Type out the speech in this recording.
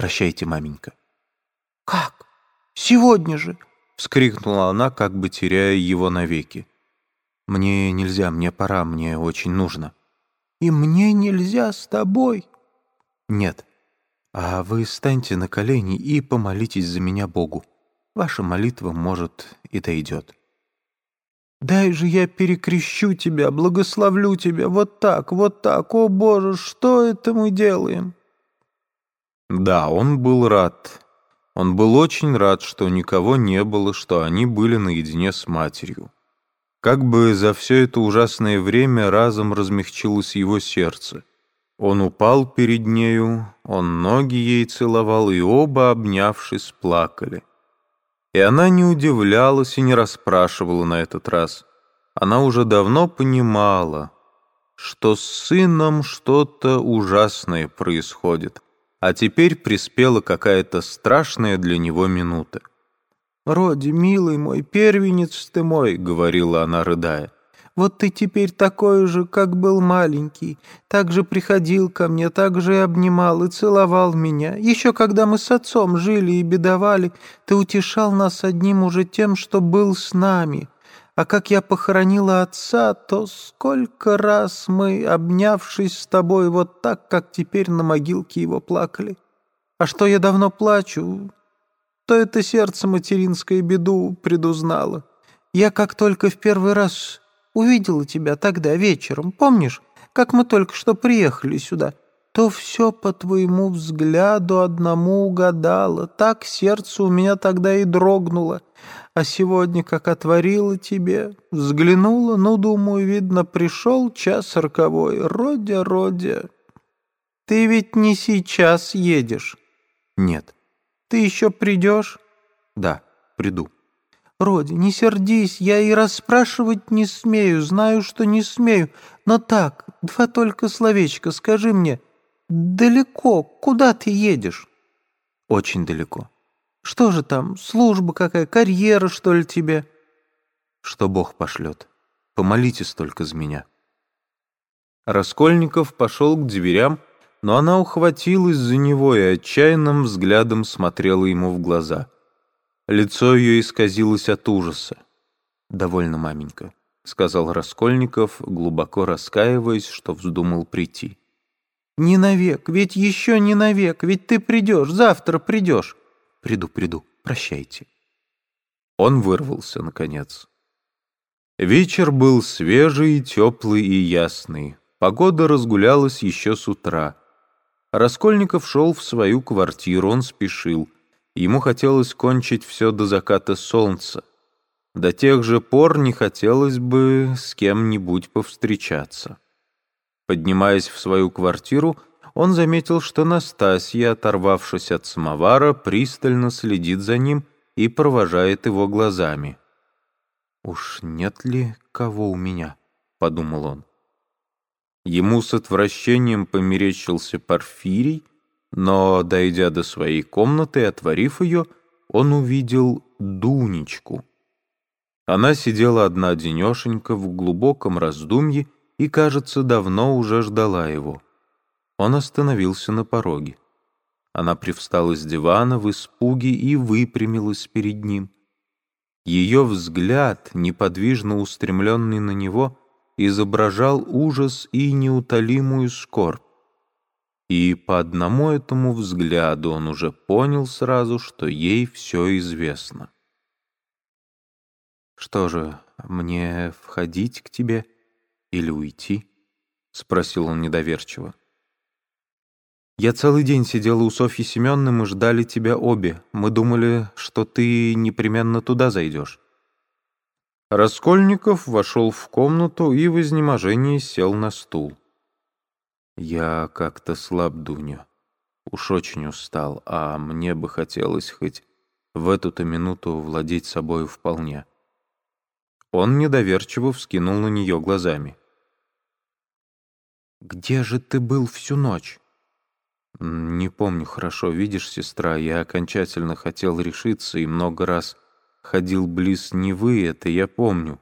Прощайте, маменька». «Как? Сегодня же?» — вскрикнула она, как бы теряя его навеки. «Мне нельзя, мне пора, мне очень нужно». «И мне нельзя с тобой?» «Нет. А вы станьте на колени и помолитесь за меня Богу. Ваша молитва, может, и дойдет». «Дай же я перекрещу тебя, благословлю тебя, вот так, вот так, о Боже, что это мы делаем?» Да, он был рад. Он был очень рад, что никого не было, что они были наедине с матерью. Как бы за все это ужасное время разом размягчилось его сердце. Он упал перед нею, он ноги ей целовал, и оба, обнявшись, плакали. И она не удивлялась и не расспрашивала на этот раз. Она уже давно понимала, что с сыном что-то ужасное происходит, а теперь приспела какая-то страшная для него минута. «Роди, милый мой, первенец ты мой», — говорила она, рыдая. «Вот ты теперь такой же, как был маленький, так же приходил ко мне, так же и обнимал и целовал меня. Еще когда мы с отцом жили и бедовали, ты утешал нас одним уже тем, что был с нами. А как я похоронила отца, то сколько раз мы, обнявшись с тобой вот так, как теперь на могилке его плакали. А что я давно плачу, то это сердце материнское беду предузнало. Я как только в первый раз увидела тебя тогда вечером, помнишь, как мы только что приехали сюда, то все по твоему взгляду одному угадала. Так сердце у меня тогда и дрогнуло. А сегодня, как отворила тебе, взглянула, ну, думаю, видно, пришел час роковой. Родя, Родя, ты ведь не сейчас едешь? Нет. Ты еще придешь? Да, приду. Роди, не сердись, я и расспрашивать не смею, знаю, что не смею. Но так, два только словечка, скажи мне, далеко, куда ты едешь? Очень далеко. Что же там, служба какая, карьера, что ли, тебе? Что Бог пошлет. Помолитесь только за меня. Раскольников пошел к дверям, но она ухватилась за него и отчаянным взглядом смотрела ему в глаза. Лицо ее исказилось от ужаса. «Довольно, маменька», — сказал Раскольников, глубоко раскаиваясь, что вздумал прийти. «Не навек, ведь еще не навек, ведь ты придешь, завтра придешь». «Приду, приду, прощайте». Он вырвался, наконец. Вечер был свежий, теплый и ясный. Погода разгулялась еще с утра. Раскольников шел в свою квартиру, он спешил. Ему хотелось кончить все до заката солнца. До тех же пор не хотелось бы с кем-нибудь повстречаться. Поднимаясь в свою квартиру, он заметил, что Настасья, оторвавшись от самовара, пристально следит за ним и провожает его глазами. «Уж нет ли кого у меня?» — подумал он. Ему с отвращением померещился Порфирий, но, дойдя до своей комнаты и отворив ее, он увидел Дунечку. Она сидела одна денешенька в глубоком раздумье и, кажется, давно уже ждала его. Он остановился на пороге. Она привстала с дивана в испуге и выпрямилась перед ним. Ее взгляд, неподвижно устремленный на него, изображал ужас и неутолимую скорбь. И по одному этому взгляду он уже понял сразу, что ей все известно. «Что же, мне входить к тебе или уйти?» — спросил он недоверчиво. «Я целый день сидела у Софьи Семенны, мы ждали тебя обе. Мы думали, что ты непременно туда зайдешь». Раскольников вошел в комнату и в изнеможении сел на стул. «Я как-то слаб, Дуня. Уж очень устал, а мне бы хотелось хоть в эту-то минуту владеть собою вполне». Он недоверчиво вскинул на нее глазами. «Где же ты был всю ночь?» «Не помню хорошо. Видишь, сестра, я окончательно хотел решиться и много раз ходил близ Невы, это я помню.